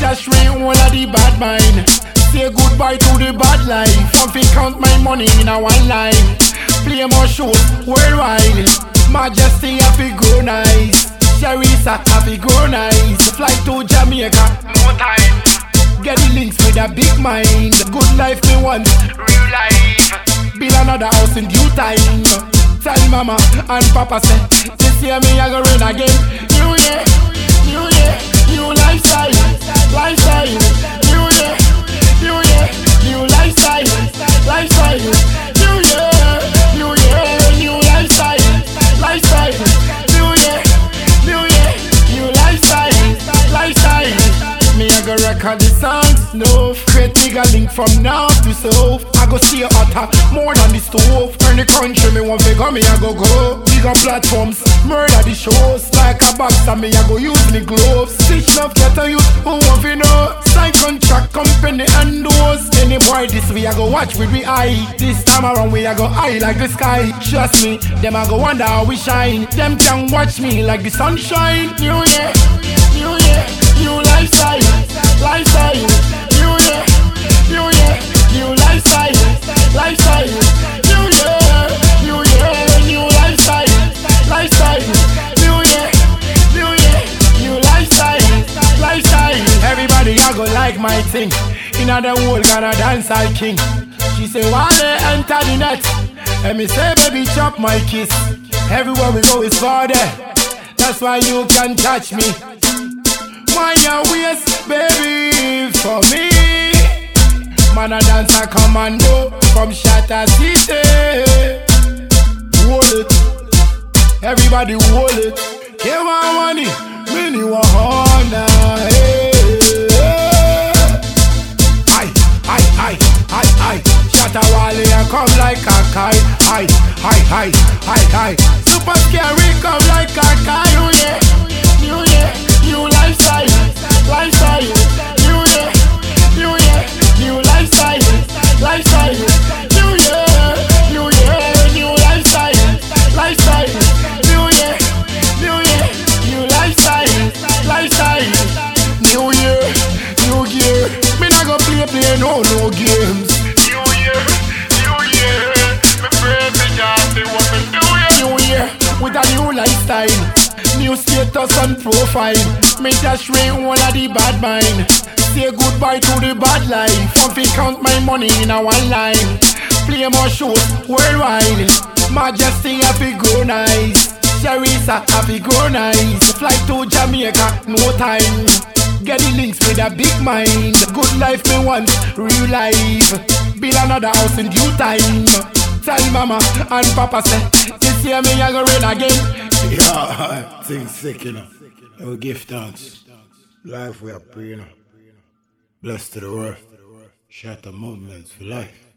dash me all of the bad mind. Say goodbye to the bad life. I'm fi count my money in a one line. Play more shows worldwide. Majesty happy grow nice. Sharisa happy grow nice. Fly to Jamaica, no time. Get the links with a big mind. Good life me want, real life. Build another house in due time. Tell mama and papa say this year me I go rain again. Record the songs, no Create nigga link from north to south. I go see hotter, more than the stove. Turn the country, me want figure me I go go. Bigger platforms, murder the shows. Like a boxer, me I go use me gloves. Stitch love get a youth, who want fi know. Sign contract, company and those Any boy this way I go watch with me eye. This time around we I go high like the sky. Trust me, them I go wonder how we shine. Them can watch me like the sunshine. New year, new year, new lifestyle lifestyle. New year, new year, new lifestyle, lifestyle. New year, new year, new lifestyle, lifestyle. Everybody I go like my thing. In other world, gonna dance like king. She say, why they enter the net? And me say, baby, chop my kiss. Everywhere we go is for there. That's why you can touch me. Mind your waist, baby, for me. Man a dancer commando from Shatta City. Hold it, everybody hold it. Give my money, mini one Honda. Hey, Aye, aye, aye, aye, aye. Shatta Wale and come like a kite. Aye, aye, aye, aye, aye. Super scary come like a kite. Oh yeah, status and profile. Me dash away all of the bad mind. Say goodbye to the bad life. Fi count my money in a one line. Play more shows worldwide. Majesty happy grow nice. Sharisa happy grow nice. Fly to Jamaica, no time. Get the links with a big mind. Good life me want, real life. Build another house in due time. Tell mama and papa say, this year me I go rain again. Yeah, things sick, you know. We give thanks. Life we are praying. Blessed to the world. Shatta movements for life.